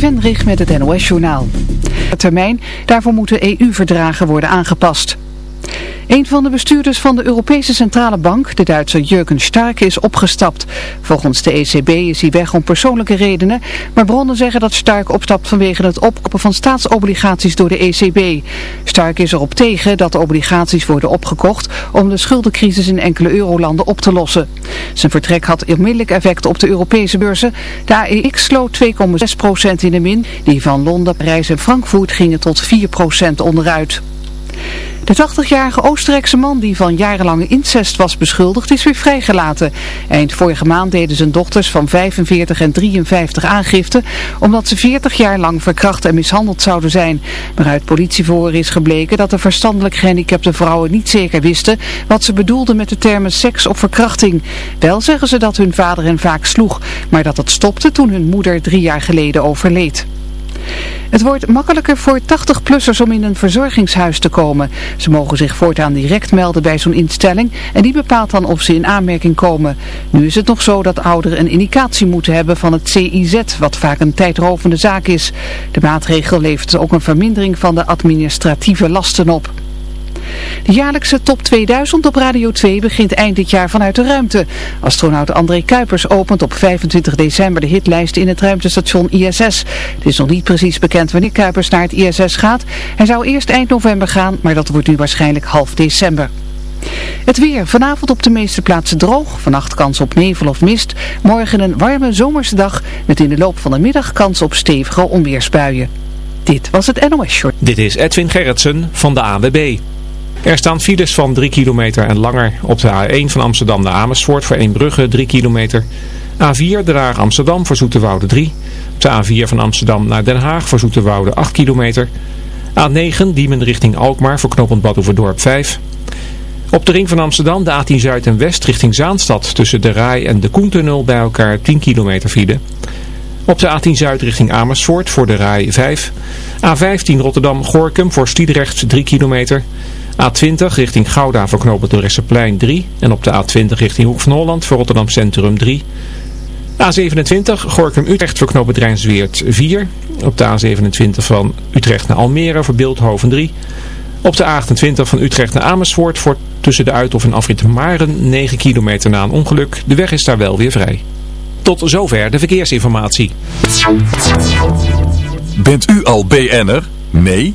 Vendrig met het NOS-journaal. Termijn, daarvoor moeten EU-verdragen worden aangepast. Een van de bestuurders van de Europese Centrale Bank, de Duitse Jurgen Stark, is opgestapt. Volgens de ECB is hij weg om persoonlijke redenen, maar bronnen zeggen dat Stark opstapt vanwege het opkopen van staatsobligaties door de ECB. Stark is erop tegen dat de obligaties worden opgekocht om de schuldencrisis in enkele eurolanden op te lossen. Zijn vertrek had onmiddellijk effect op de Europese beurzen. De AEX sloot 2,6% in de min, die van Londen, Parijs en Frankfurt gingen tot 4% onderuit. De 80-jarige Oostenrijkse man die van jarenlange incest was beschuldigd is weer vrijgelaten. Eind vorige maand deden zijn dochters van 45 en 53 aangifte omdat ze 40 jaar lang verkracht en mishandeld zouden zijn. Maar uit politieverhoor is gebleken dat de verstandelijk gehandicapte vrouwen niet zeker wisten wat ze bedoelden met de termen seks of verkrachting. Wel zeggen ze dat hun vader hen vaak sloeg, maar dat het stopte toen hun moeder drie jaar geleden overleed. Het wordt makkelijker voor 80-plussers om in een verzorgingshuis te komen. Ze mogen zich voortaan direct melden bij zo'n instelling en die bepaalt dan of ze in aanmerking komen. Nu is het nog zo dat ouderen een indicatie moeten hebben van het CIZ, wat vaak een tijdrovende zaak is. De maatregel levert ook een vermindering van de administratieve lasten op. De jaarlijkse top 2000 op Radio 2 begint eind dit jaar vanuit de ruimte. Astronaut André Kuipers opent op 25 december de hitlijst in het ruimtestation ISS. Het is nog niet precies bekend wanneer Kuipers naar het ISS gaat. Hij zou eerst eind november gaan, maar dat wordt nu waarschijnlijk half december. Het weer. Vanavond op de meeste plaatsen droog. Vannacht kans op nevel of mist. Morgen een warme zomerse dag met in de loop van de middag kans op stevige onweersbuien. Dit was het NOS Short. Dit is Edwin Gerritsen van de AWB. Er staan files van 3 kilometer en langer op de A1 van Amsterdam naar Amersfoort voor Eembrugge 3 kilometer. A4 de Haag Amsterdam voor Zoeterwoude 3. Op de A4 van Amsterdam naar Den Haag voor Zoeterwoude 8 kilometer. A9 Diemen richting Alkmaar voor knooppunt Badhoevedorp 5. Op de ring van Amsterdam de A10 Zuid en West richting Zaanstad tussen de Rai en de Koentunnel bij elkaar 10 kilometer file. Op de A10 Zuid richting Amersfoort voor de Rai 5. A15 Rotterdam-Gorkum voor Stiedrecht 3 kilometer. A20 richting Gouda voor knopen de Resseplein 3. En op de A20 richting Hoek van Holland voor Rotterdam Centrum 3. A27 Gorkum-Utrecht voor Rijnsweert 4. Op de A27 van Utrecht naar Almere voor Beeldhoven 3. Op de A28 van Utrecht naar Amersfoort voor tussen de Uithof en Afrit Maren 9 kilometer na een ongeluk. De weg is daar wel weer vrij. Tot zover de verkeersinformatie. Bent u al BN'er? Nee?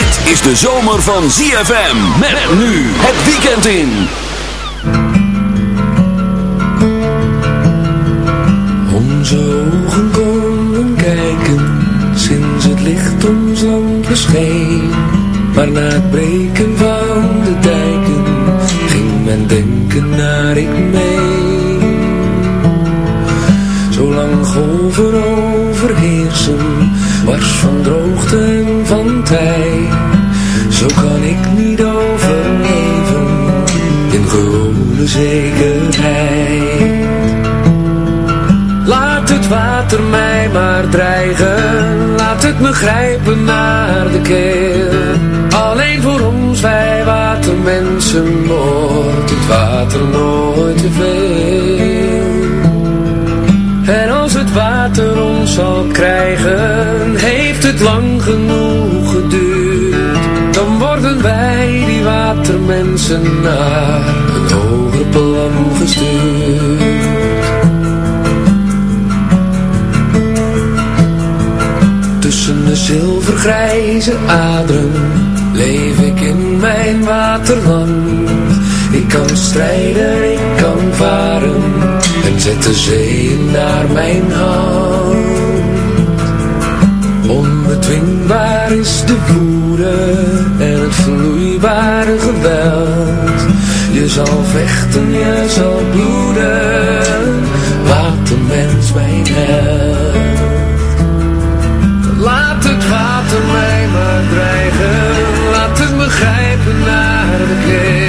Dit is de zomer van ZFM. Met nu het weekend in. Onze ogen konden kijken sinds het licht ons land bescheen. Maar na het breken van de dijken ging men denken naar ik mee lang golven overheersen, wars van droogte en van tijd. Zo kan ik niet overleven, in gewone zekerheid. Laat het water mij maar dreigen, laat het me grijpen naar de keel. Alleen voor ons, wij watermensen, wordt het water nooit te veel. En als het water ons zal krijgen, heeft het lang genoeg geduurd. Dan worden wij die watermensen naar een hoger plan gestuurd. Tussen de zilvergrijze aderen leef ik in mijn waterland. Ik kan strijden, ik kan varen en zet de zeeën naar mijn hand. Onbedwingbaar is de woede en het vloeibare geweld. Je zal vechten, je zal bloeden, laat de mens mijn held. Laat het water mij maar dreigen, laat het me grijpen naar de keer.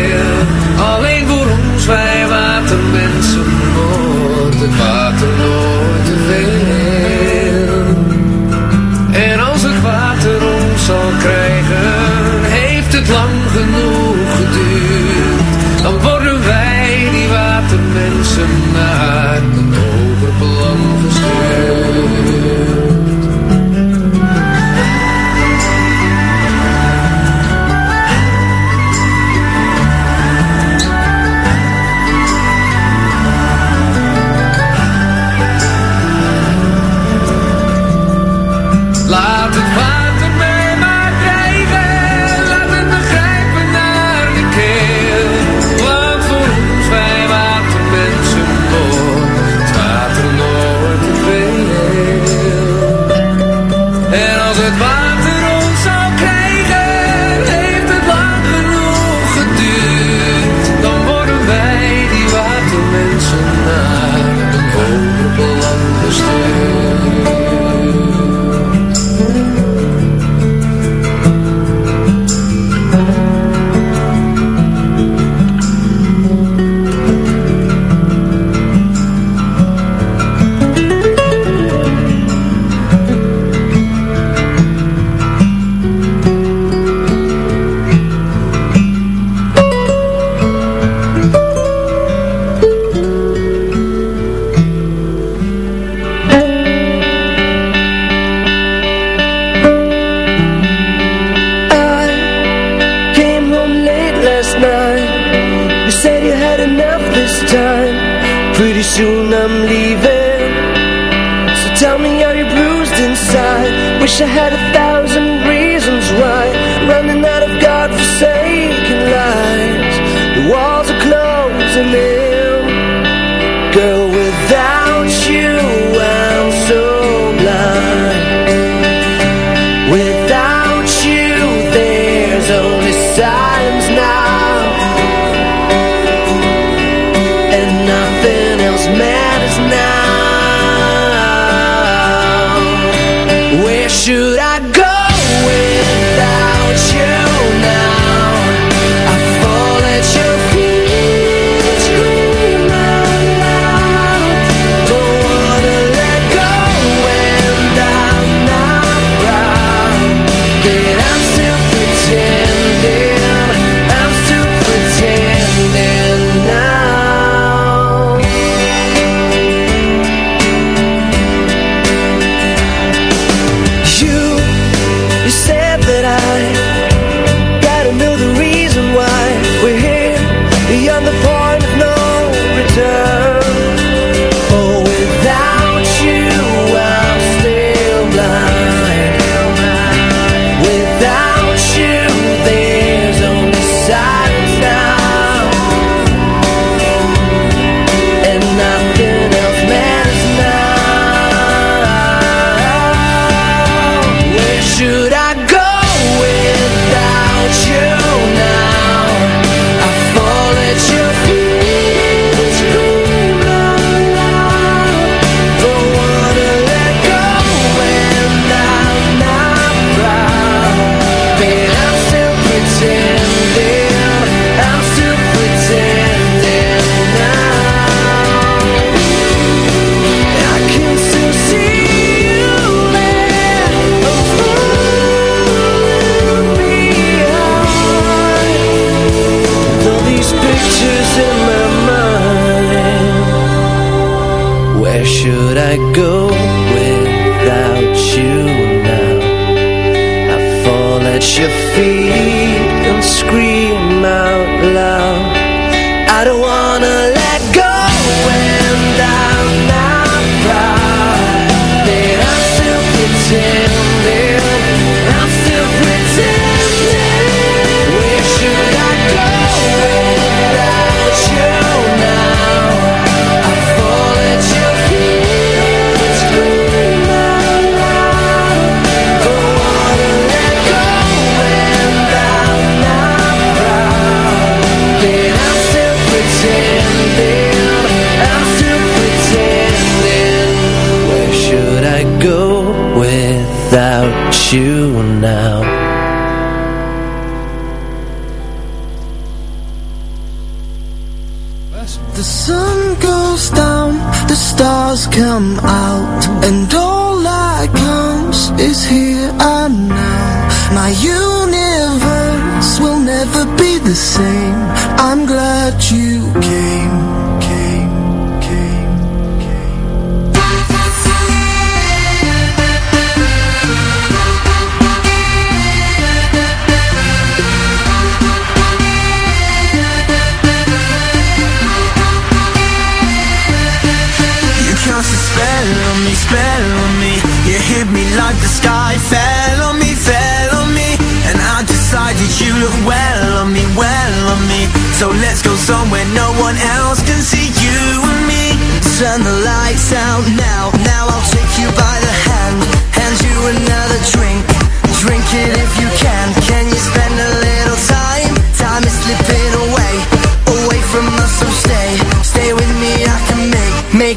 Out And all that counts is here and now. My universe will never be the same. I'm glad you came, spell on me. You hit me like the sky fell on me, fell on me. And I decided you look well on me, well on me. So let's go somewhere no one else can see you and me. Turn the lights out now, now I'll take you by the hand. Hand you another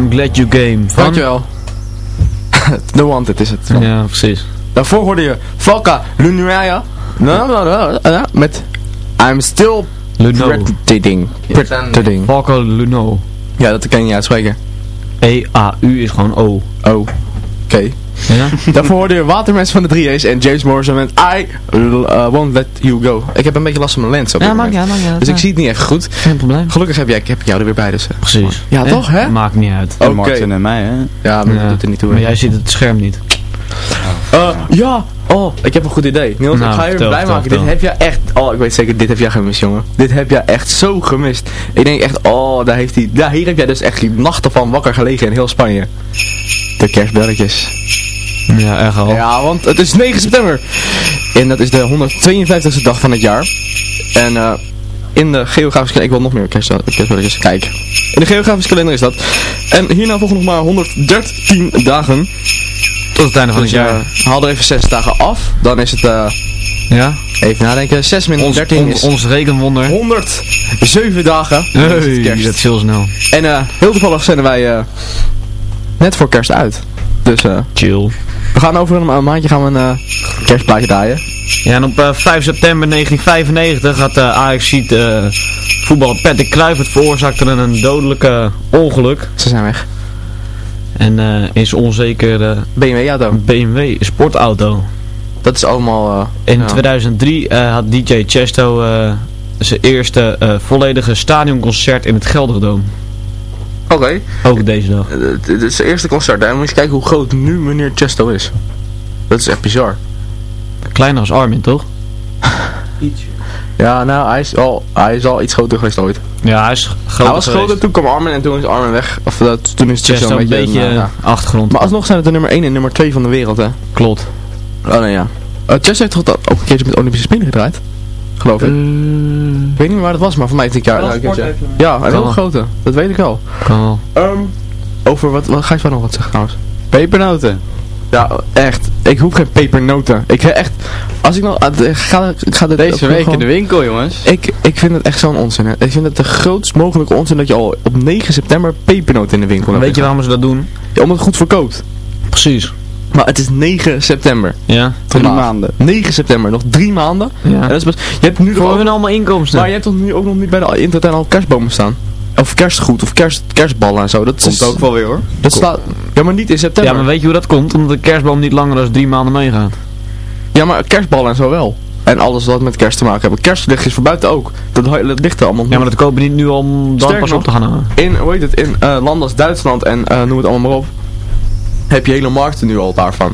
I'm glad you game van... Dankjewel. The Wanted is het. Ja, precies. Daarvoor hoorde je Valka Lunuaya met I'm Still Luno. Pretending. Pretending. Falco Luno. Ja, dat kan je niet uitspreken. E-A-U is gewoon O. Oh, oké. Ja? Daarvoor hoorde je Watermens van de 3A's en James Morrison met I uh, Won't Let You Go. Ik heb een beetje last van mijn lens op Ja, dit maakt uit, maakt uit. Dus ik zie het niet echt goed. Geen probleem. Gelukkig heb, jij, heb ik jou er weer bij dus. Precies. Ja, toch hè? Maakt niet uit. Oké. Martin en mij, hè? Ja, maar Ja. dat doet er niet toe. Maar jij ziet het scherm niet. Eh, ja, oh, ik heb een goed idee. Niels, Nou, ik ga je vertel, blij vertel, maken. Dit heb je echt, oh, ik weet zeker, dit heb jij gemist, jongen. Dit heb jij echt zo gemist. Ik denk echt, oh, daar heeft hij, daar, hier heb jij dus echt die nachten van wakker gelegen in heel Spanje. De kerstbelletjes. Ja, echt al. Ja, want het is 9 september. En dat is de 152e dag van het jaar. En eh in de geografische kalender. Ik wil nog meer kerst, kerstspelletjes kijken. In de geografische kalender is dat. En hierna volgen nog maar 113 dagen. Tot het einde van het Dus, jaar. eh, haal er even 6 dagen af. Dan is het, eh, Ja? even nadenken, 6 min Ons, 13 on- is ons rekenwonder. 107 dagen. Het Hey, kerst. dat is heel snel. En heel toevallig zenden wij net voor kerst uit. Dus eh, Chill. We gaan over een ma- maandje gaan we een eh, kerstplaatje draaien. Ja, en op eh, 5 september 1995 had de AFC uh, voetballer Patrick Kluivert veroorzaakte een dodelijke ongeluk. Ze zijn weg. En eh is onzeker eh, BMW auto. BMW sportauto. Dat is allemaal... eh, In ja. 2003 eh, had DJ Chesto eh, zijn eerste eh, volledige stadionconcert in het Gelderdoom. Oké. Ook deze dag. Eh, Dit is het eerste concert. Daar moet je eens kijken hoe groot nu meneer Chesto is. Dat is echt bizar. Kleiner als Armin, toch? Ja, nou, hij is al, hij is al iets groter geweest ooit. Ja, hij is groter hij was geweest. groter, toen kwam Armin en toen is Armin weg. Of dat, toen is Chesto Chesto een beetje... een beetje eh, achtergrond. Maar alsnog zijn het de nummer 1 en nummer 2 van de wereld, hè. Klopt. Oh nee, ja. Uh, Chesto heeft toch ook een keertje met Olympische Spelen gedraaid? Geloof ik. ik weet niet meer waar dat was, maar voor mij heeft dit jaar... Wel. Ja, een heel wel. grote. Dat weet ik wel. Kan wel. Ehm, over wat, wat ga je van nog wat zeggen trouwens? Pepernoten. Ja, echt. Ik hoef geen pepernoten. Ik heb echt... Als ik nog... ah, Ik ga, ik ga dit Deze week gewoon- in de winkel, jongens. Ik, ik vind het echt zo'n onzin. Hè. Ik vind het de grootst mogelijke onzin dat je al op 9 september pepernoten in de winkel hebt Weet je waarom ze dat doen? Ja, omdat het goed verkoopt. Precies. Maar het is 9 september. Ja. Drie Vandaag. maanden. 9 september, nog drie maanden. Ja. En dat is best, je hebt nu toch ook, allemaal inkomsten. maar je hebt toch nu ook nog niet bij de Intertuin al kerstbomen staan? Of kerstgoed, of kerst, kerstballen en zo. Dat Komt is, ook wel weer hoor. Dat staat, ja, maar niet in september. ja, maar weet je hoe dat komt? Omdat de kerstboom niet langer dan drie maanden meegaat. Ja, maar kerstballen en zo wel. En alles wat met kerst te maken heeft. Kerstlichtjes voor buiten ook. Dat, dat ligt er allemaal Ja, maar dat kopen niet nu om dan Sterker pas op te gaan. In, hoe heet het, in eh, landen als Duitsland en eh, noem het allemaal maar op. Heb je hele markten nu al daarvan.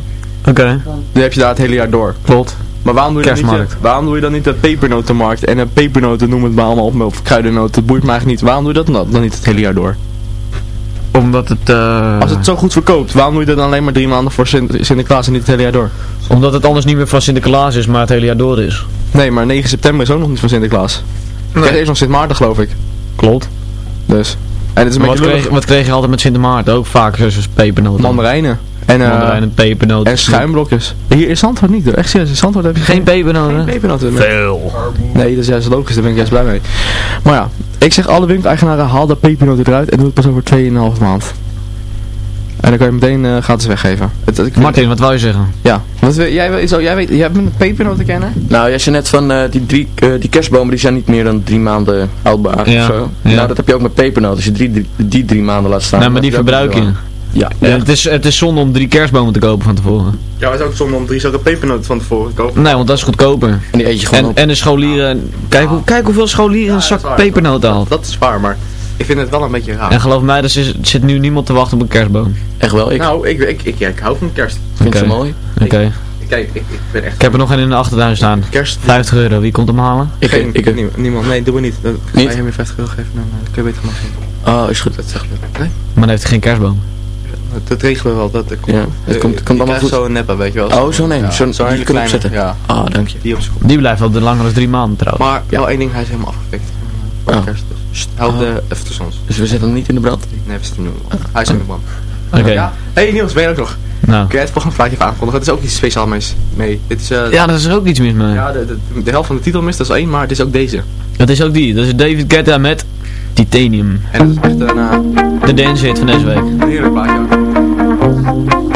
Oké. Die heb je daar het hele jaar door. Klopt. Maar waarom doe je, dan niet, de- waarom doe je dan niet de pepernotenmarkt en de pepernoten noem het maar allemaal op, of kruidennoten, boeit me eigenlijk niet. Waarom doe je dat dan, dan niet het hele jaar door? Omdat het... eh, Als het zo goed verkoopt, waarom doe je dat dan alleen maar drie maanden voor Sint Sinterklaas en niet het hele jaar door? Omdat het anders niet meer van Sinterklaas is, maar het hele jaar door is. Nee, maar 9 september is ook nog niet van Sinterklaas. Nee. Er is nog Sint Maarten geloof ik. Klopt. Dus. En het is een wat kreeg, wat kreeg je altijd met Sint Maarten? Ook vaak zoals pepernoten. Mandarijnen. En, Mandarijnen, pepernoten. en schuimblokjes. Hier in Zandvoort niet hoor. Echt serieus, in Zandvoort heb je Geen pepernoten? geen pepernoten meer. Veel. Nee, dat is juist logisch, daar ben ik juist blij mee. Maar ja, ik zeg alle winkeleigenaren, haal de pepernoten eruit en doe het pas over 2,5 maand. En dan kan je meteen eh, gratis weggeven. Het, het- ik- Martin, wat wou je zeggen? Ja. Wat, jij, zo, jij, weet, jij bent een pepernoten kennen? Nou, als je net van eh, die, drie, eh, die kerstbomen, die zijn niet meer dan drie maanden houdbaar Ja, of zo. ja. Nou, dat heb je ook met pepernoten. Als je drie, drie- die drie maanden laat staan. nou, maar die verbruik je. Ja, Ja, het, is, het is zonde om drie kerstbomen te kopen van tevoren. Ja, het is ook zonde om drie zulke pepernoten van tevoren te kopen. Nee, want dat is goedkoper. En die eet je gewoon En, op. en de scholieren... Kijk, hoe, kijk hoeveel scholieren een zak pepernoten haalt. Dat is waar, maar ik vind het wel een beetje raar. En geloof mij, er zit, zit nu niemand te wachten op een kerstboom. Echt wel, ik Nou, ik, ik, ik, ja, ik hou van kerst. vind Oké. ze mooi. Oké. Kijk, ik, ik ben echt... Ik heb er nog een in de achtertuin staan. Kerst... 50 euro, wie komt hem halen? Ik, Geen, ik, nie- niemand. Nee, doen we niet. Dan ga Niet? je hem weer 50 euro geven, dan eh, kun je beter zien. Oh, is goed. Dat is echt leuk. Nee? Maar dan heeft hij geen kerstboom. Dat, regelen we wel. Dat, komt, Ja, het Eh, komt- komt allemaal goed. Zo'n neppa, weet je wel. Oh, zo'n een. Ja, Zo'n- hele kun je kleine. opzetten. Ja, Ah, dank je. die op. Die blijft wel de langer dan drie maanden trouwens. Maar wel één ding, hij is helemaal afgepikt. Oh. kerst. Dus Oh. de even ons. Dus we zetten hem niet in de brand. Nee, we zitten nu. Hij is in de brand. Oké. Ja. Hey Niels, ben je ook nog? Nou. Kun jij het volgende plaatje even aankondigen? Het is ook iets speciaals mee. mee. Dit is, eh, Ja, daar is er ook iets mis mee. ja de, de, de helft van de titel mist, dat is één, maar het is ook deze. Dat is ook die. Dat is David Guetta met Titanium. En dat is echt een, eh, De dance hit van deze week. een heerlijk plaatje ook.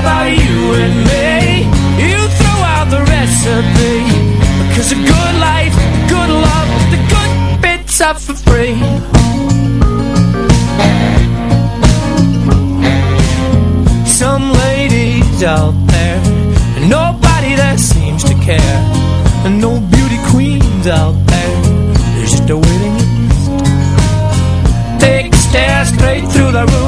About you and me. You throw out the recipe. Because a good life, good love, the good bits are for free. Some ladies out there, and nobody that seems to care. And no beauty queens out there, there's just a waiting list. Take a stare straight through the room.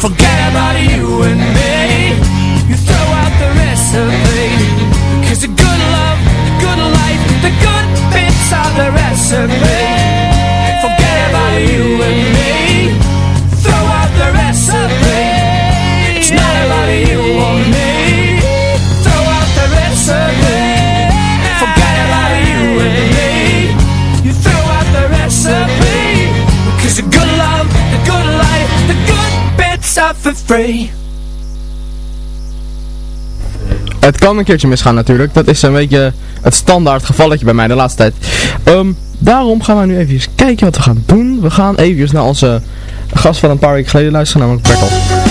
forget about you and me. You throw out the recipe, cause the good love, the good life, the good bits are the recipe. Het kan een keertje misgaan natuurlijk. Dat is een beetje het standaard gevalletje bij mij de laatste tijd. Ehm, daarom gaan we nu even kijken wat we gaan doen. We gaan even naar onze gast van een paar weken geleden luisteren, namelijk Bertolt.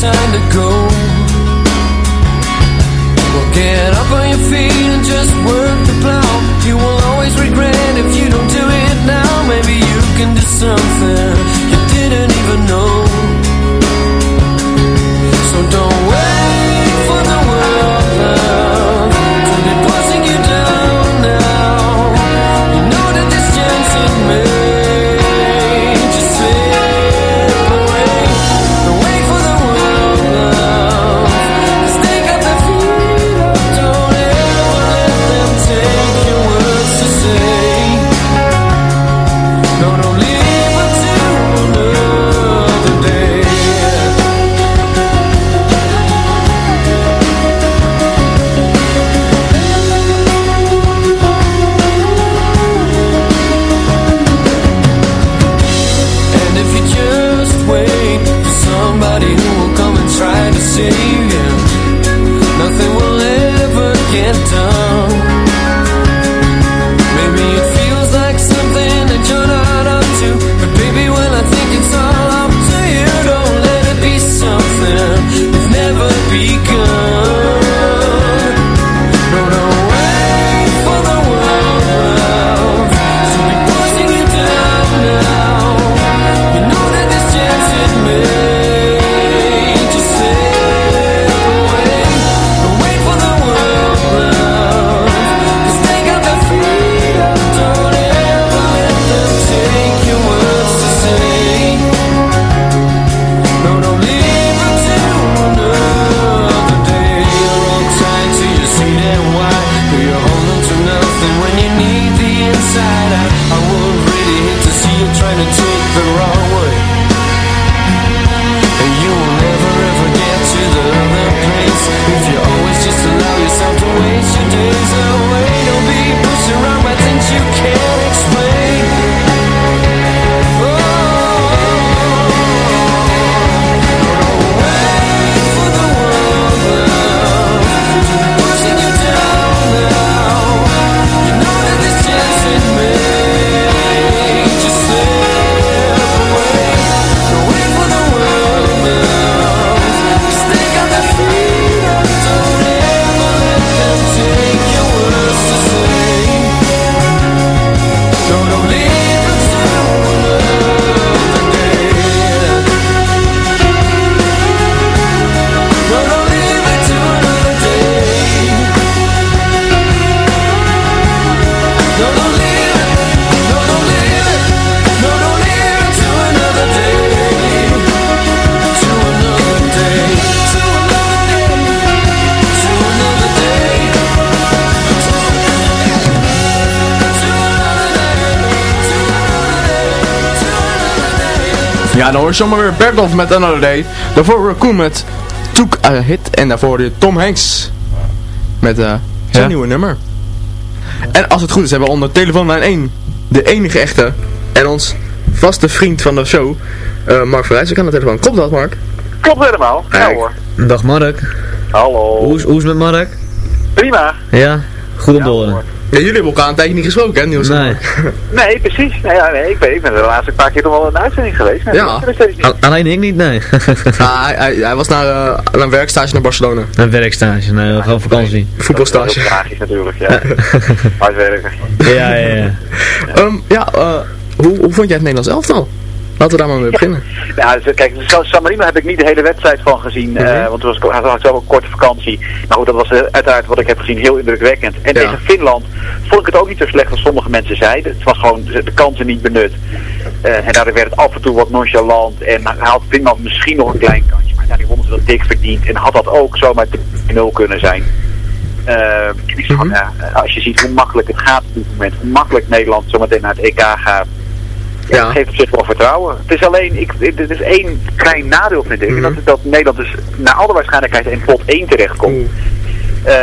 The to go. Well, get up on your feet and just work the plow. You will always regret if you don't do it now. Maybe you can do something you didn't even know. Ja, dan hoor je zomaar weer Bergdorf met Another Day. Daarvoor Raccoon met Took a Hit. En daarvoor de Tom Hanks met eh zijn Ja. nieuwe nummer. En als het goed is, hebben we onder telefoonlijn 1 de enige echte en ons vaste vriend van de show, eh, Mark van Rijswijk aan de telefoon. Klopt dat, Mark? Klopt helemaal. Ja hoor. Dag Mark. Hallo. Hoe is, hoe is het met Mark? Prima. Ja, goed om te horen. Ja, jullie hebben elkaar een tijdje niet gesproken, hè, Niels? Nee. Nee, precies. Nee, ja, nee, ik, ben, ik ben de laatste paar keer toch wel in de uitzending geweest. Nee, Ja. Al- Alleen ik niet, nee. Ah, hij, hij, hij was naar, eh, naar een werkstage naar Barcelona. Een werkstage, nee, gewoon vakantie. Voetbalstage. Dat is heel tragisch natuurlijk, ja. Hard werken. Ja, ja, ja. Ehm, ja, eh, hoe, hoe vond jij het Nederlands elftal? Laten we daar maar mee beginnen. Ja, dus, kijk, San Marino heb ik niet de hele wedstrijd van gezien, Mhm. eh, want het was, had zelf een korte vakantie. Maar goed, dat was eh, uiteraard wat ik heb gezien heel indrukwekkend. En Ja. tegen Finland vond ik het ook niet zo slecht als sommige mensen zeiden. Het was gewoon de kansen niet benut. Eh, en daardoor werd het af en toe wat nonchalant. En had Finland misschien nog een klein kantje. Maar ja, die wonnen ze dat dik verdiend. En had dat ook zomaar 0 kunnen zijn. Van, ja, als je ziet hoe makkelijk het gaat op dit moment, hoe makkelijk Nederland zometeen naar het EK gaat, ja, dat geeft op zich wel vertrouwen. Het is alleen, ik, er is één klein nadeel vind ik, en dat is dat Nederland dus naar alle waarschijnlijkheid in pot 1 terechtkomt. Eh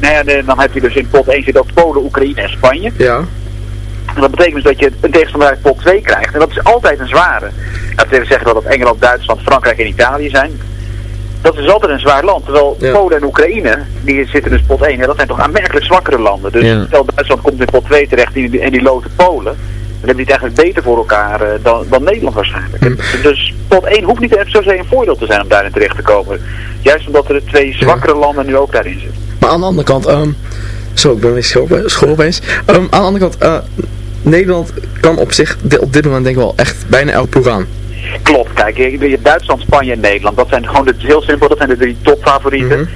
nou ja, de- dan heb je dus in pot 1 zit ook Polen, Oekraïne en Spanje. Ja. En dat betekent dus dat je een tegenstander uit pot 2 krijgt. En dat is altijd een zware. Dat wil zeggen dat Engeland, Duitsland, Frankrijk en Italië zijn. Dat is altijd een zwaar land. Terwijl Polen en Oekraïne, die zitten dus pot 1, en dat zijn toch aanmerkelijk zwakkere landen. Dus Ja. stel Duitsland komt in pot 2 terecht en die, en die loten Polen. Dan hebben die het eigenlijk beter voor elkaar eh, dan, dan Nederland waarschijnlijk. En Dus pot 1 hoeft niet zozeer een voordeel te zijn om daarin terecht te komen. Juist omdat er de twee zwakkere landen nu ook daarin zitten. Maar aan de andere kant, ehm zo, ik ben weer school, school opeens. Ehm, aan de andere kant, eh, Nederland kan op zich op dit moment denk ik wel echt bijna elk ploeg aan. Klopt, kijk, Duitsland, Spanje en Nederland. Dat zijn gewoon, het is heel simpel, dat zijn de drie topfavorieten. Eh,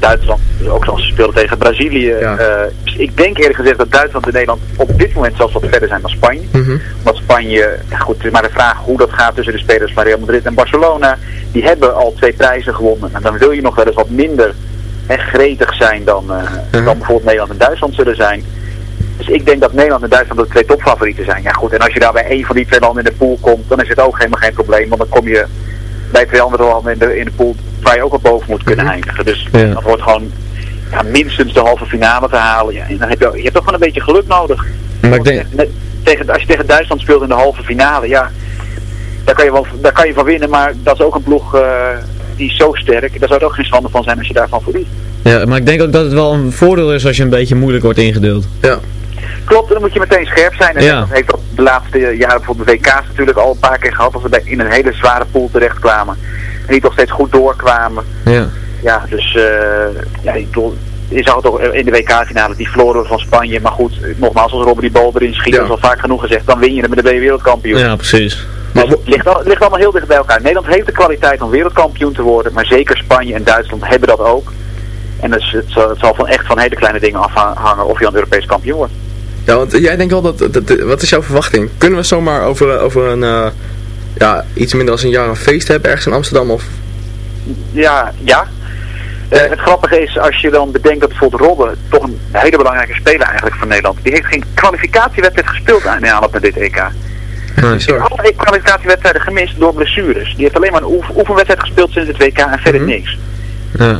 Duitsland, ook zoals ze speelden tegen Brazilië. Eh, dus ik denk eerlijk gezegd dat Duitsland en Nederland op dit moment zelfs wat verder zijn dan Spanje. Omdat Spanje, ja goed, het is maar de vraag hoe dat gaat tussen de spelers van Real Madrid en Barcelona. Die hebben al twee prijzen gewonnen. En dan wil je nog wel eens wat minder en gretig zijn dan, eh, dan bijvoorbeeld Nederland en Duitsland zullen zijn. Dus ik denk dat Nederland en Duitsland de twee topfavorieten zijn. Ja goed, en als je daar bij één van die twee landen in de pool komt, dan is het ook helemaal geen probleem. Want dan kom je bij twee andere landen in de, in de pool waar je ook op boven moet kunnen eindigen. Dus Ja. dat wordt gewoon ja, minstens de halve finale te halen. Ja, en dan heb je, je hebt toch gewoon een beetje geluk nodig. Maar ik denk, Net- tegen, als je tegen Duitsland speelt in de halve finale, ja, daar kan je, wel, daar kan je van winnen. Maar dat is ook een ploeg eh, die is zo sterk. Daar zou het ook geen schande van zijn als je daarvan verliest. ja, maar ik denk ook dat het wel een voordeel is als je een beetje moeilijk wordt ingedeeld. Ja. Klopt, dan moet je meteen scherp zijn. En Ja. dat heeft dat de laatste jaren bijvoorbeeld de WK's natuurlijk al een paar keer gehad. Als bij- in een hele zware pool terechtkwamen. En die toch steeds goed doorkwamen. Ja. Ja, dus eh ja, ik bedoel, je zag het ook in de WK-finale, die verloren we van Spanje. Maar goed, nogmaals, als Robben die bal erin schiet, dat is al vaak genoeg gezegd, dan win je hem en dan ben je wereldkampioen. Ja, precies. Dus het, ligt al, het ligt allemaal heel dicht bij elkaar. Nederland heeft de kwaliteit om wereldkampioen te worden, maar zeker Spanje en Duitsland hebben dat ook. En dus het, zal, het zal van echt van hele kleine dingen afhangen of je een Europees kampioen wordt. Ja, want jij denkt wel dat, dat, dat- wat is jouw verwachting? Kunnen we zomaar over, over een, eh, ja, iets minder dan een jaar een feest hebben ergens in Amsterdam of... Ja, ja. Eh, het grappige is, als je dan bedenkt dat bijvoorbeeld Robben, toch een hele belangrijke speler eigenlijk van Nederland, die heeft geen kwalificatiewedstrijd gespeeld aan, aan op met dit EK. Die heeft alle kwalificatiewedstrijden gemist door blessures. Die heeft alleen maar een oef- oefenwedstrijd gespeeld sinds het WK en verder niks. Ja.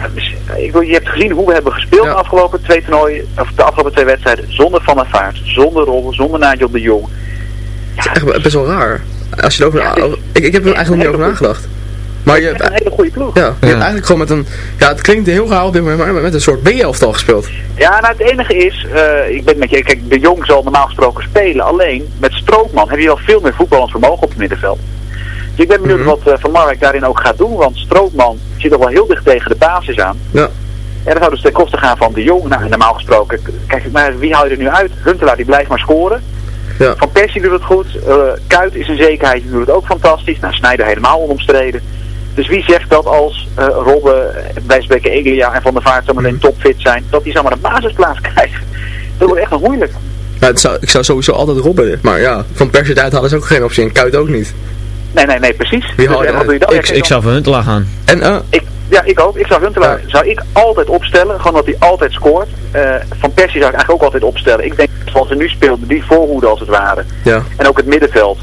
Ik bedoel, je hebt gezien hoe we hebben gespeeld de afgelopen twee toernooien, of de afgelopen twee wedstrijden, zonder Van der Vaart, zonder Robben, zonder Nigel de Jong. Het is echt best wel raar. Als je erover, over- ik, ik heb er eigenlijk nog niet over nagedacht. Maar je hebt, Een hele goede ploeg. ja, je hebt eigenlijk gewoon met een, ja het klinkt heel raar op dit moment, maar met een soort B-elftal gespeeld. Ja, nou het enige is, eh, ik ben met je, kijk, de Jong zal normaal gesproken spelen, alleen met Strootman heb je wel veel meer voetballend vermogen op het middenveld. Dus ik ben benieuwd wat eh, Van Marwijk daarin ook gaat doen, want Strootman zit nog wel heel dicht tegen de basis aan. Ja. En dat zou dus ten koste gaan van de Jong. Nou, normaal gesproken, kijk, maar wie haal je er nu uit? Huntelaar die blijft maar scoren. Ja. Van Persie doet het goed. eh Kuit is een zekerheid, die doet het ook fantastisch. Nou, Snijder helemaal onomstreden. Dus wie zegt dat als eh Robben, Wijsbeek, Egelia en Van der Vaart zometeen topfit zijn, dat die zomaar een basisplaats krijgen? Dat wordt echt nog moeilijk. Ja, het zou, ik zou sowieso altijd Robben, maar ja, van Persie uit halen is ook geen optie en Kuit ook niet. Nee, nee, nee, precies. Wie Dus, en wat doe je dan? Ik, ik zou van Huntelaar gaan. En eh, Ik, ja, ik ook. Ik zou Huntelaar zou ik altijd opstellen, gewoon dat hij altijd scoort. Eh, van Persie zou ik eigenlijk ook altijd opstellen. Ik denk zoals ze nu speelden, die voorhoede als het ware. ja. En ook het middenveld.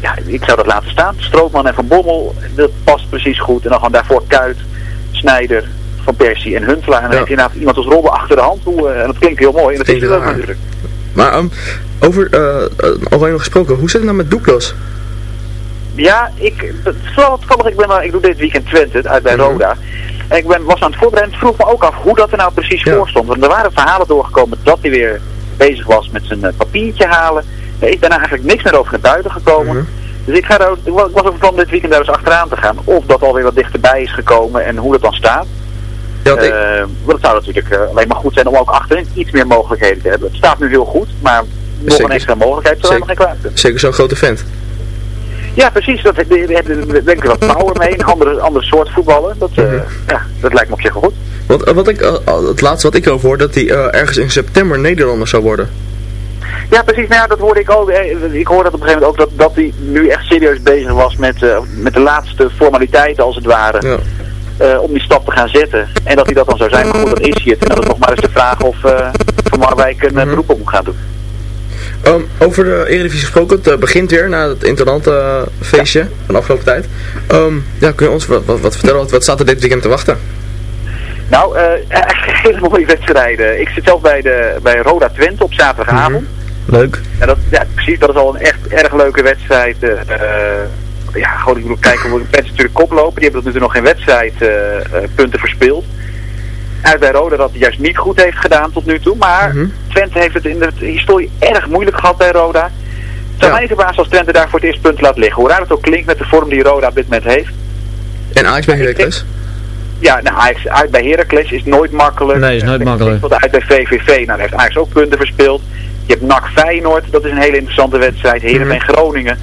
Ja, ik zou dat laten staan. Strootman en Van Bommel, dat past precies goed. En dan gewoon daarvoor Kuit, Snijder, Van Persie en Huntelaar. En dan Ja. heb je inderdaad iemand als Robben achter de hand. Hoe, eh, en dat klinkt heel mooi. En dat is het ook natuurlijk. Maar ehm, over, eh uh, nog gesproken, hoe zit het nou met Douglas? Ja, ik, toevallig, ik, ben, maar- ik doe dit weekend Twente uit bij Roda. En ik ben, was aan het voorbereiden, vroeg me ook af hoe dat er nou precies voor stond. Want er waren verhalen doorgekomen dat hij weer bezig was met zijn eh, papiertje halen. Eh, ik ben er eigenlijk niks meer over naar buiten gekomen. Dus ik, ga daar, ik wa- ik was ook van plan dit weekend daar eens achteraan te gaan. Of dat alweer wat dichterbij is gekomen en hoe dat dan staat. Ja, ik- Eh, want het zou natuurlijk eh, alleen maar goed zijn om ook achterin iets meer mogelijkheden te hebben. Het staat nu heel goed, maar nog Zeker. een extra mogelijkheid zou helemaal geen. Zeker zo'n grote vent. Ja, precies. Dat daar hebben we denk ik wat power mee. Een andere, andere soort voetballen. Dat, eh, ja, dat lijkt me op zich wel goed. Want eh, wat ik, eh, het laatste wat ik erover hoor, dat hij ergens in september Nederlander zou worden. Ja, precies. Nou ja, dat hoorde ik ook. Ik hoorde dat op een gegeven moment ook dat, dat hij nu echt serieus bezig was met, met de laatste formaliteiten als het ware. Ja. om die stap te gaan zetten. En dat hij dat dan zou zijn. Maar goed, dat is hij het. En dat is nog maar eens de vraag of eh Van Marwijk een eh, beroep op moet gaan doen. Ehm, over de Eredivisie gesproken, het eh, begint weer na het interland eh, feestje van de afgelopen tijd. Ehm, ja, kun je ons wat, wat, wat vertellen? Wat, wat staat er dit weekend te wachten? Nou, eigenlijk hele mooie wedstrijden. Ik zit zelf bij, de, bij Roda Twente op zaterdagavond. Leuk. En dat, ja, precies, dat is al een echt erg leuke wedstrijd. eh, ja, gewoon, ik bedoel, kijken hoe de Pets natuurlijk koplopen. Die hebben tot nu toe nog geen wedstrijdpunten punten verspeeld. Uit bij Roda dat hij juist niet goed heeft gedaan tot nu toe. Maar Twente heeft het in de historie erg moeilijk gehad bij Roda. Het zou mij niet verbazen als Twente daar voor het eerst punt laat liggen. Hoe raar het ook klinkt met de vorm die Roda op dit moment heeft. En Ajax bij Heracles? Ja, nou, Ajax uit bij Heracles is nooit makkelijk. Nee, is nooit makkelijk. Tot uit bij VVV, nou, daar heeft Ajax ook punten verspeeld. Je hebt NAC Feyenoord, dat is een hele interessante wedstrijd. Heerenveen Groningen.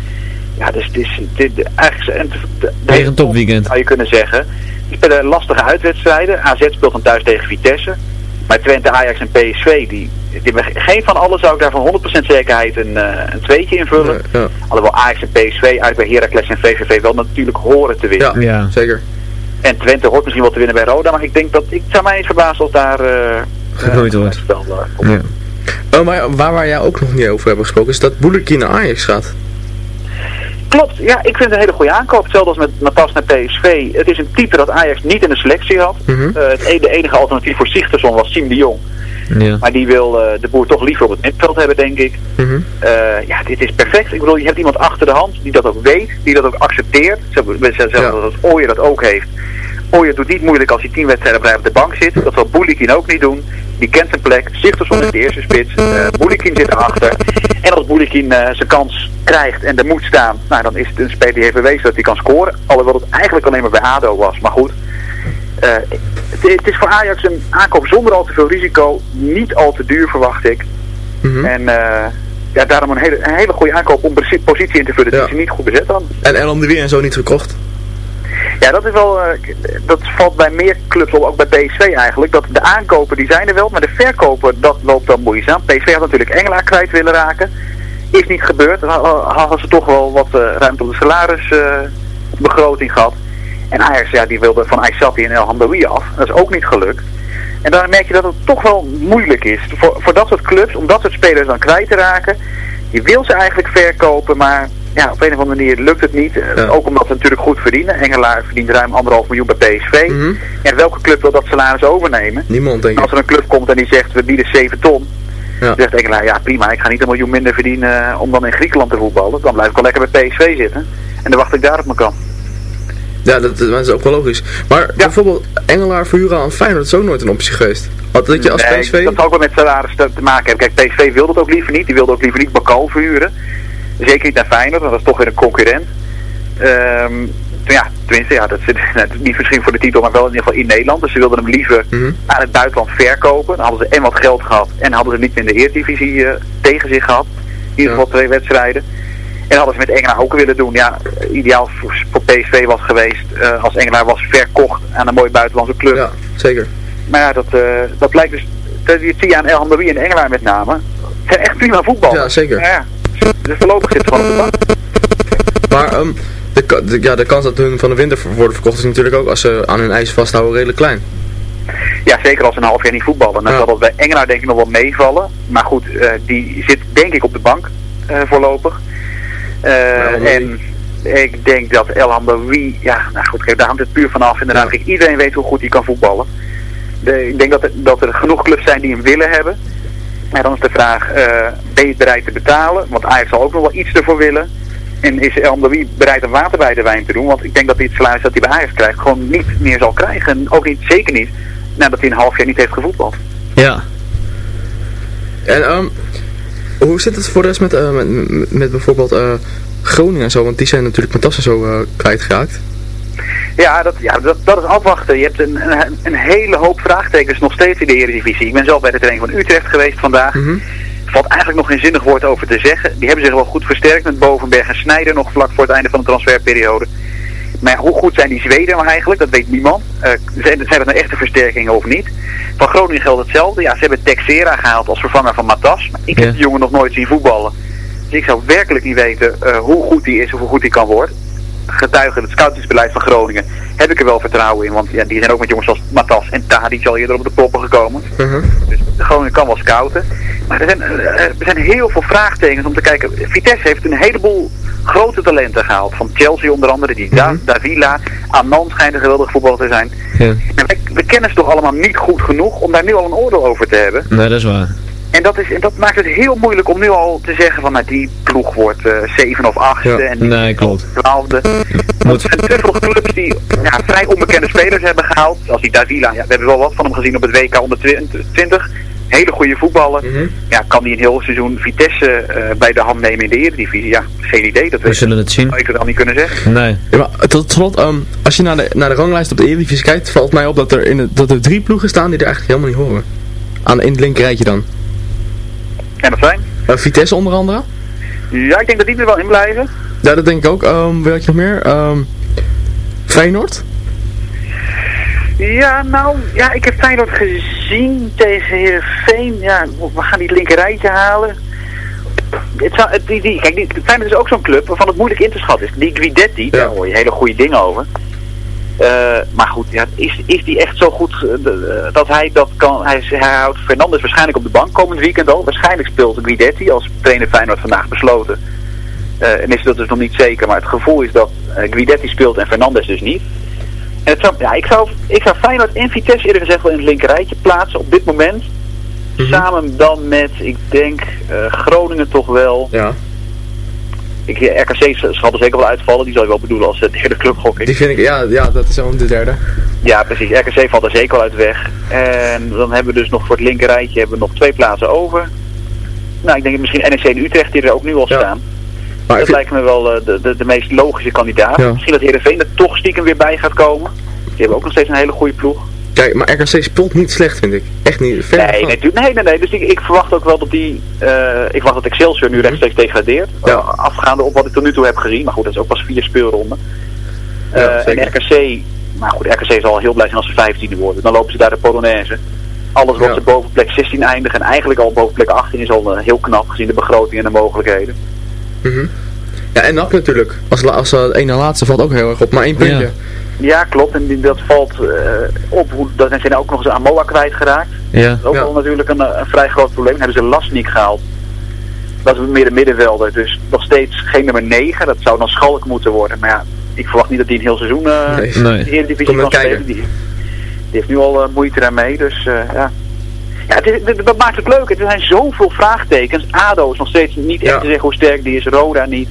Ja, dus het is dit, eigenlijk en de, de, de Weer een topweekend. zou je kunnen zeggen. Die spelen lastige uitwedstrijden. AZ speelt dan thuis tegen Vitesse. Maar Twente, Ajax en PSV, die, die geen van allen zou ik daar van 100% zekerheid een, eh, een tweetje invullen. Ja, Alhoewel Ajax en PSV uit bij Heracles en VVV wel natuurlijk horen te winnen. ja, Ja. zeker. En Twente hoort misschien wel te winnen bij Roda, maar ik denk dat, ik zou mij niet verbazen als daar eh Geknoeid eh, wordt. spel, eh, komt. Ja. Oh, maar waar wij jou ook nog niet over hebben gesproken, is dat Boelekin naar Ajax gaat. Klopt, ja, ik vind het een hele goede aankoop. Hetzelfde als met Natas naar PSV. Het is een type dat Ajax niet in de selectie had. Mhm. Eh, het e- de enige alternatief voor Sigtersson was Siem de Jong. Ja. Maar die wil eh, de boer toch liever op het middenveld hebben, denk ik. Mhm. Eh, ja, dit is perfect. Ik bedoel, je hebt iemand achter de hand die dat ook weet, die dat ook accepteert. Zelfs Ja. dat Ooyer dat ook heeft. Ooyer doet niet moeilijk als hij tien wedstrijden blijft op de bank zit. Dat zal Boulikin ook niet doen. Die kent zijn plek. Sigtersson is de eerste spits. Uh, zit erachter. En als Boulikin eh, zijn kans krijgt en er moet staan, nou, dan is het een speler die heeft bewezen dat hij kan scoren. Alhoewel het eigenlijk alleen maar bij ADO was. Maar goed, eh, het, het is voor Ajax een aankoop zonder al te veel risico. Niet al te duur verwacht ik. Mhm. En ja, daarom een hele, een hele goede aankoop om positie in te vullen Ja. die ze niet goed bezet hadden. En Elam de Weer en zo niet gekocht. Ja, dat is wel, eh, dat valt bij meer clubs op, ook bij PSV eigenlijk. Dat de aankopen die zijn er wel, maar de verkopen dat loopt dan moeizaam. PSV had natuurlijk Engelaar kwijt willen raken. Is niet gebeurd. Dan ha- hadden ze toch wel wat eh, ruimte op de salarisbegroting gehad. En Ajax, ja, die wilde van Aysati en El Hamdoui af. Dat is ook niet gelukt. En dan merk je dat het toch wel moeilijk is voor, voor dat soort clubs, om dat soort spelers dan kwijt te raken. Je wil ze eigenlijk verkopen, maar ja, op een of andere manier lukt het niet. Ook omdat ze natuurlijk goed verdienen. Engelaar verdient ruim anderhalf miljoen bij PSV. En welke club wil dat salaris overnemen? Niemand, denk ik. Als er een club komt en die zegt, we bieden 7 ton. Ja. Zegt Engelaar, ja prima, ik ga niet een miljoen minder verdienen eh, om dan in Griekenland te voetballen. Dan blijf ik wel lekker bij PSV zitten. En dan wacht ik daar op mijn kant. Ja, dat, dat is ook wel logisch. Maar bijvoorbeeld Engelaar verhuren aan Feyenoord is ook nooit een optie geweest. Had dat je als Nee, PSV... dat zal ook wel met salaris te, te maken hebben. Kijk, PSV wil dat ook liever niet. Die wilde ook liever niet Bakal verhuren. Zeker niet naar Feyenoord, want dat is toch weer een concurrent. Ehm, ja, tenminste, ja, dat dat is niet misschien voor de titel, maar wel in ieder geval in Nederland. Dus ze wilden hem liever aan het buitenland verkopen. Dan hadden ze en wat geld gehad en hadden ze niet in de Eredivisie eh, tegen zich gehad. In ieder geval twee wedstrijden. En hadden ze met Engelaar ook willen doen. Ja, ideaal voor, voor PSV was geweest eh, als Engelaar was verkocht aan een mooie buitenlandse club. Ja, zeker. Maar ja, dat, eh, dat blijkt dus, dat zie je aan El Hamdoui en Engelaar met name. Het zijn echt prima voetbal. Ja, zeker. Ja, dus voorlopig zit het gewoon op de bank. Maar ehm, de, de- ja, de kans dat hun van de winter worden verkocht is natuurlijk ook als ze aan hun eis vasthouden redelijk klein. Ja, zeker als ze een half jaar niet voetballen. Dan zal dat bij Engelaar denk ik nog wel meevallen. Maar goed, eh, die zit denk ik op de bank eh, voorlopig. Eh, en ik denk dat El Hamdoui, ja, nou goed, kijk, daar hangt het puur vanaf. Inderdaad, kijk, iedereen weet hoe goed hij kan voetballen. De, ik denk dat er, dat er genoeg clubs zijn die hem willen hebben. Maar dan is de vraag, eh, ben je bereid te betalen? Want Ajax zal ook nog wel iets ervoor willen. En is El bereid om water bij de wijn te doen? Want ik denk dat hij het salaris dat hij bij Ajax krijgt gewoon niet meer zal krijgen. En ook niet, zeker niet, nadat hij een half jaar niet heeft gevoetbald. Ja. En ehm, hoe zit het voor de rest met, eh, met, bijvoorbeeld eh, Groningen en zo? Want die zijn natuurlijk met Tassen zo eh, kwijtgeraakt. Ja, dat, ja dat, dat is afwachten. Je hebt een, een, een hele hoop vraagtekens nog steeds in de Eredivisie. Ik ben zelf bij de training van Utrecht geweest vandaag. Er valt eigenlijk nog geen zinnig woord over te zeggen. Die hebben zich wel goed versterkt met Bovenberg en Snijder nog vlak voor het einde van de transferperiode. Maar hoe goed zijn die Zweden nou eigenlijk? Dat weet niemand. Eh, zijn, zijn dat nou echte versterkingen of niet? Van Groningen geldt hetzelfde. Ja, ze hebben Texera gehaald als vervanger van Matas. Maar ik heb die jongen nog nooit zien voetballen. Dus ik zou werkelijk niet weten eh, hoe goed hij is of hoe goed hij kan worden. Getuige het scoutingsbeleid van Groningen heb ik er wel vertrouwen in. Want ja, die zijn ook met jongens zoals Matas en Tadic al eerder op de proppen gekomen. Dus Groningen kan wel scouten. Maar er zijn, eh, er zijn heel veel vraagtekens om te kijken. Vitesse heeft een heleboel grote talenten gehaald. Van Chelsea onder andere, die Da- Davila. Anand schijnt een geweldig voetballer te zijn. Ja. En wij- we kennen ze toch allemaal niet goed genoeg om daar nu al een oordeel over te hebben. Nee, dat is waar. En dat, is, en dat maakt het heel moeilijk om nu al te zeggen van nou, die ploeg wordt eh 7 of 8 Ja, en die nee, klopt. 12e. Want er zijn te veel clubs die ja, vrij onbekende spelers hebben gehaald. Zoals die Davila, ja, we hebben wel wat van hem gezien op het WK onder 20. Hele goede voetballer. Ja, kan die een heel seizoen Vitesse eh, bij de hand nemen in de Eredivisie? Ja, geen idee. Dat We weet zullen het zien. zou ik het al niet kunnen zeggen. Nee. Ja, maar tot slot, ehm, als je naar de, naar de ranglijst op de Eredivisie kijkt, valt mij op dat er, in het, dat er drie ploegen staan die er eigenlijk helemaal niet horen. Aan, in het linkerrijtje dan. En dat zijn? Eh, Vitesse onder andere. Ja, ik denk dat die er wel in blijven. Ja, dat denk ik ook. Ehm weet je nog meer? Ehm Feyenoord? Ja, nou, ja, ik heb Feyenoord gezien tegen Heerenveen. Ja, we gaan die linker rijtje halen. Het zou, het- die, die, kijk, die, Feyenoord is ook zo'n club waarvan het moeilijk in te schatten is. Die Guidetti, daar hoor je hele goede dingen over. Eh, maar goed, ja, is, is die echt zo goed eh, dat hij dat kan? Hij, hij houdt Fernandes waarschijnlijk op de bank komend weekend al. Waarschijnlijk speelt Guidetti als trainer Feyenoord vandaag besloten. Eh, en is dat dus nog niet zeker, maar het gevoel is dat Guidetti speelt en Fernandes dus niet. En het zou, ja, ik, zou, ik zou Feyenoord en Vitesse eerder gezegd wel in het linkerrijtje plaatsen op dit moment. Samen dan met, ik denk, Groningen toch wel. Ja. Ik, eh, RKC zal er zeker wel uitvallen, die zal je wel bedoelen als uh, derde clubgok. Die vind ik, ja, ja dat is dan de derde. Ja, precies. RKC valt er zeker wel uit weg. En dan hebben we dus nog voor het linkerrijtje hebben we nog twee plaatsen over. Nou, ik denk misschien NEC en Utrecht die er ook nu al staan. Maar dat lijkt me wel eh, de, de, de meest logische kandidaat. Ja. Misschien dat Heerenveen er toch stiekem weer bij gaat komen. Die hebben ook nog steeds een hele goede ploeg. Kijk, maar RKC speelt niet slecht, vind ik. Echt niet. Ver Nee, nee, nee, nee, nee. Dus ik, ik verwacht ook wel dat die... eh, ik verwacht dat Excelsior nu rechtstreeks degradeert. Uh, afgaande op wat ik tot nu toe heb gezien. Maar goed, dat is ook pas vier speelronden. Eh, en RKC... Maar goed, RKC zal heel blij zijn als ze 15e worden. Dan lopen ze daar de Polonaise. Alles wat Ja. ze boven plek 16 eindigen en eigenlijk al boven plek 18 is al eh, heel knap gezien de begroting en de mogelijkheden. Mhm. Ja, en NAC natuurlijk. Als, als uh, één na laatste valt ook heel erg op. Maar één puntje. Ja, klopt. En die- dat valt eh, op. Hoe, dat zijn ze ook nog eens Amoa kwijtgeraakt. Ja. Dat is ook wel natuurlijk een, eh, een vrij groot probleem. Dan hebben ze Lasnik gehaald. Dat is meer de middenvelder. Dus nog steeds geen nummer 9. Dat zou dan Schalk moeten worden. Maar ja, ik verwacht niet dat hij een heel seizoen eh Nee. de Eredivisie maar kan spelen. Die, die heeft nu al moeite daarmee. Dus eh, ja. Ja, het is, dat- maakt het leuk. Er zijn zoveel vraagtekens. ADO is nog steeds niet echt te zeggen hoe sterk die is. Roda niet.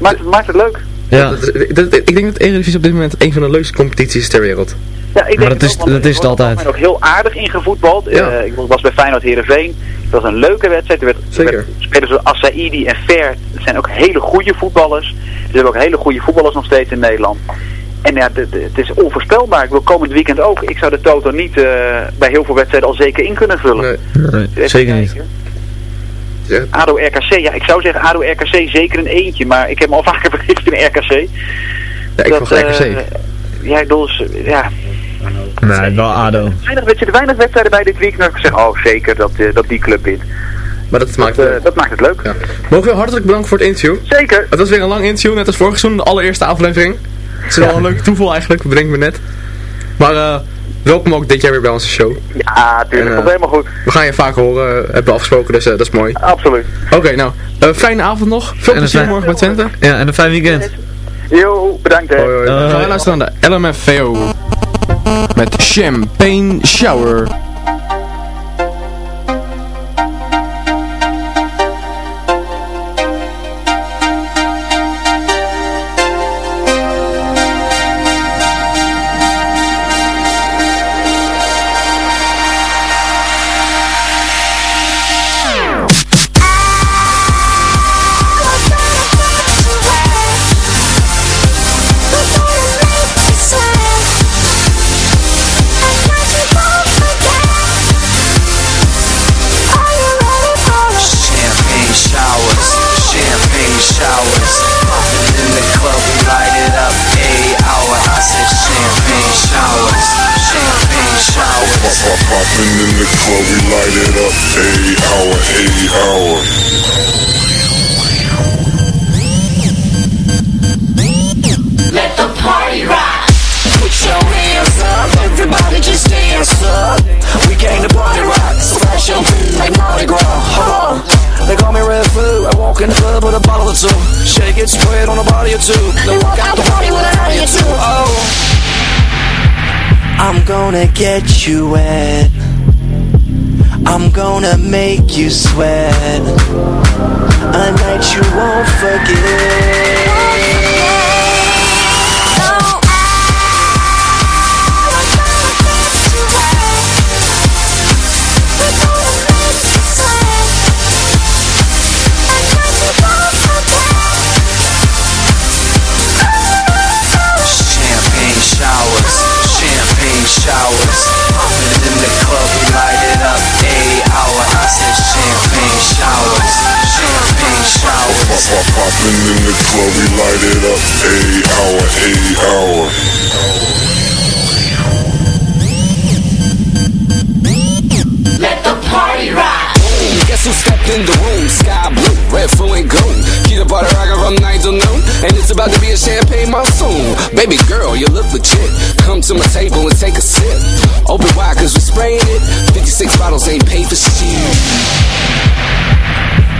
Maakt, het- maakt het leuk. Ja. Dat, dat- dat- ik denk dat Eredivisie op dit moment een van de leukste competities ter wereld. Ja, ik Maar denk dat is- ook, dat is het altijd. wordt ook heel aardig ingevoetbald. Ja. Eh, ik was bij Feyenoord Heerenveen. Dat was een leuke wedstrijd. Er werd, Zeker. werd spelers zoals Assaidi en Fer. Dat zijn ook hele goede voetballers. Er zijn ook hele goede voetballers nog steeds in Nederland. En ja, de- de- het is onvoorspelbaar. Ik wil komend weekend ook. Ik zou de Toto niet eh, bij heel veel wedstrijden al zeker in kunnen vullen. Nee, Even zeker niet. Kijken. ADO RKC, ja ik zou zeggen ADO RKC zeker een eentje, maar ik heb me al vaker vergist in RKC. Ja, ik volg RKC. eh, ja, ik bedoel, ja, Nee, wel ADO. weinig, er zitten weinig wedstrijden bij dit weekend. Ik zeg, oh zeker dat, eh, dat die club wint. Maar dat maakt Dat, het eh, dat maakt het leuk. Mogen we hartelijk bedanken voor het interview. Zeker. Het was weer een lang interview, net als vorig seizoen, de allereerste aflevering. Het is wel een leuke toeval eigenlijk, bedenk me net. Maar eh, welkom ook dit jaar weer bij onze show. Ja, tuurlijk. Komt eh, helemaal goed. We gaan je vaker horen, hebben we afgesproken, dus eh, dat is mooi. Absoluut. Oké, nou, eh, fijne avond nog. Veel plezier morgen met Twente. Ja, en een fijn weekend. Yo, bedankt hè. Hoi, hoi. Dan gaan we luisteren naar de LMFVO. Met Champagne Shower. Shake it, on a body or two. Then walk out the party with a body or two. Oh. I'm gonna get you wet. I'm gonna make you sweat. A night you won't forget. Showers. Popping in the club, we light it up. A hour, a hour. Let the party rock. Guess who stepped in the room? Sky blue, red, and gold. Peanut butter, I got 9 till noon. And it's about to be a champagne monsoon. Baby girl, you look legit. Come to my table and take a sip. Open wide, cause we spraying it. 56 bottles ain't paid for shit.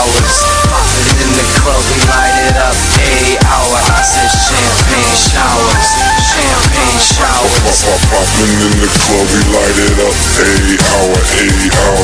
Showers. Popping in the club, we light it up. A hour, I said champagne showers, champagne showers. Popping in the club, we light it up. A hour, a hour.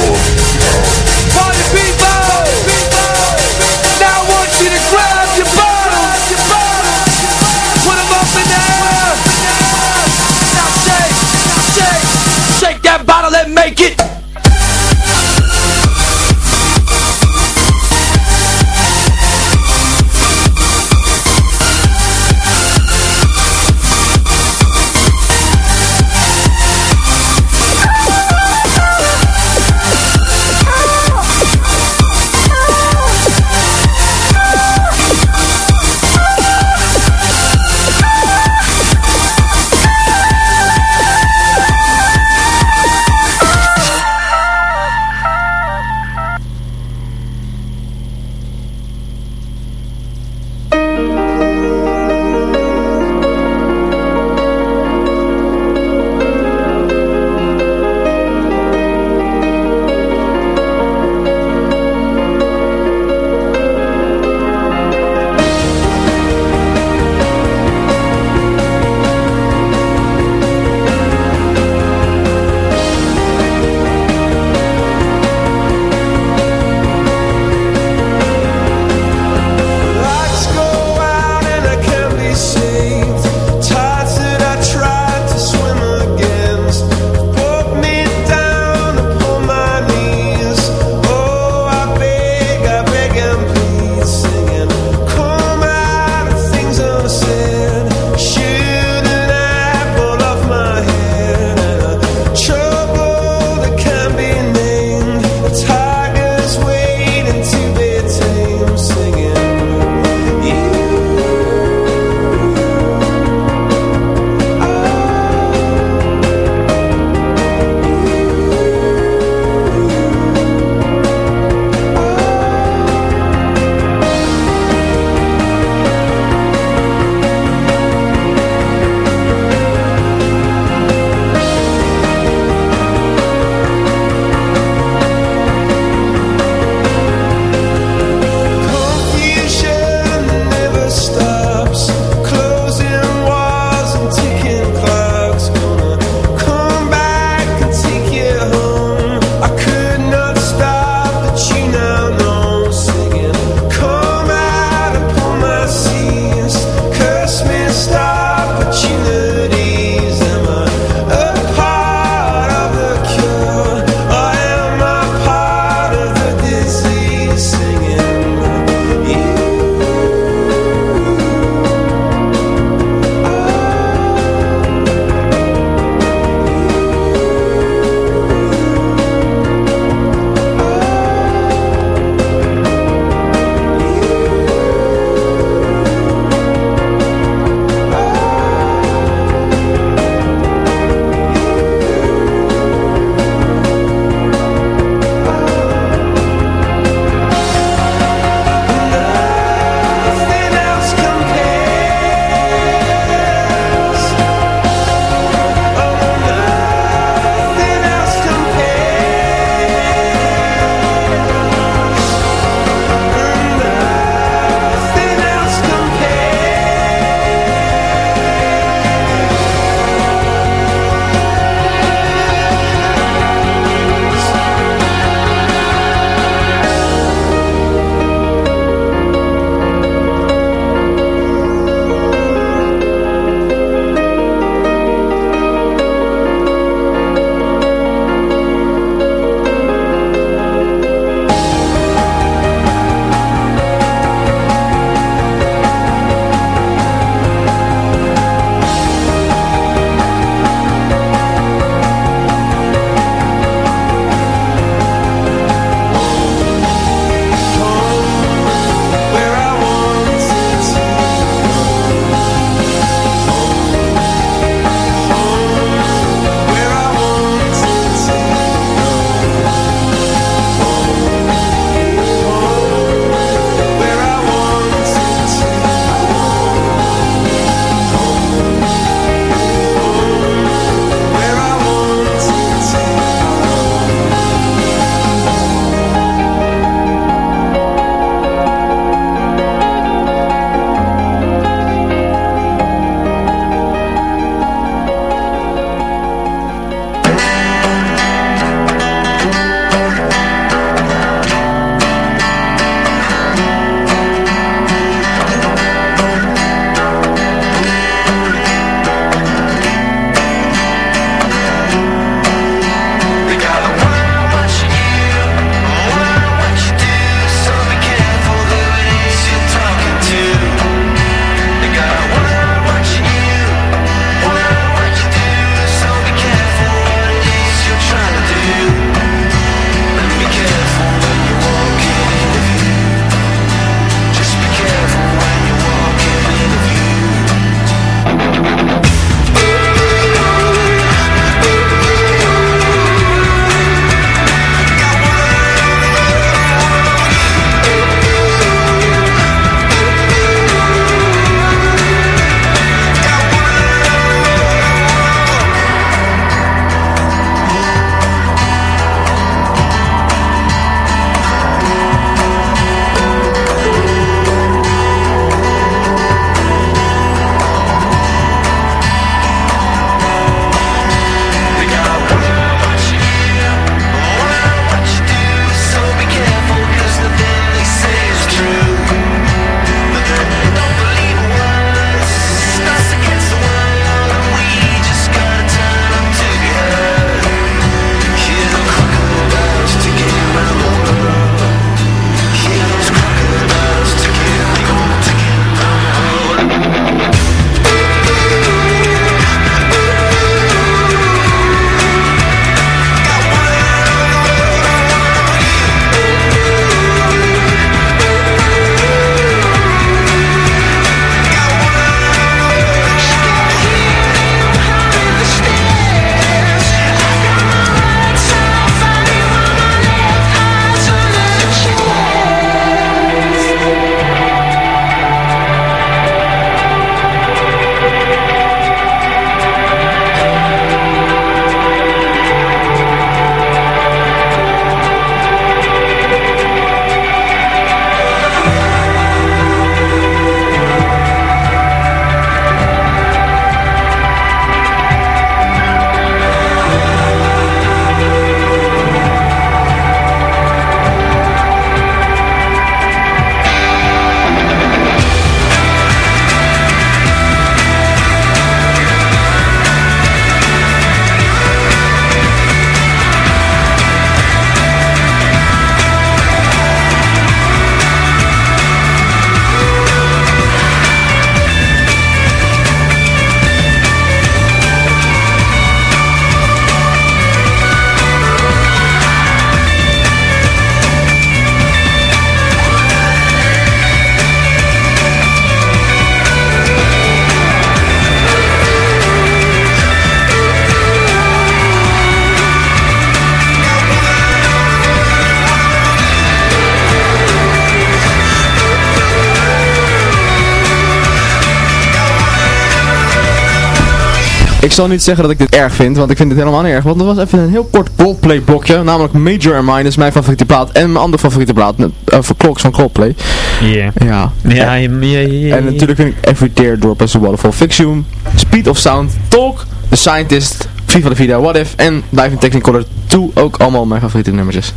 Zal niet zeggen dat ik dit erg vind, want ik vind dit helemaal niet erg. Want er was even een heel kort Coldplay blokje, namelijk Major and Minus, mijn favoriete plaat. En mijn andere favoriete plaat, uh, voor Clocks van Coldplay. Yeah. Ja. Ja, ja, ja, ja, En natuurlijk vind ik Every Teardrop as a Waterfall Fiction, Speed of Sound, Talk, The Scientist, Viva la Vida, What If en Live in Technicolor 2 ook allemaal mijn favoriete nummertjes.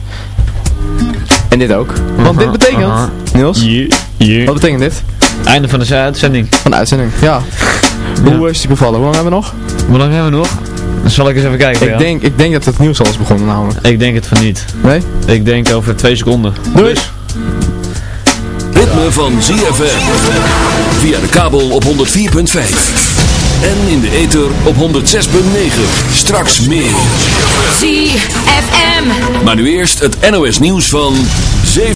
En dit ook. Want dit betekent, aha. Niels, Yeah. wat betekent dit? Einde van de uitzending. Van de uitzending, ja. Hoe is die bevallen? Hoe lang hebben we nog? Hoe lang hebben we nog? Dan zal ik eens even kijken. Ik denk, ik denk dat het nieuws al is begonnen namelijk. Ik denk het van niet. Nee? Ik denk over twee seconden. Doei! Ritme van ZFM. Via de kabel op 104.5. En in de ether op 106.9. Straks meer. ZFM. Maar nu eerst het NOS nieuws van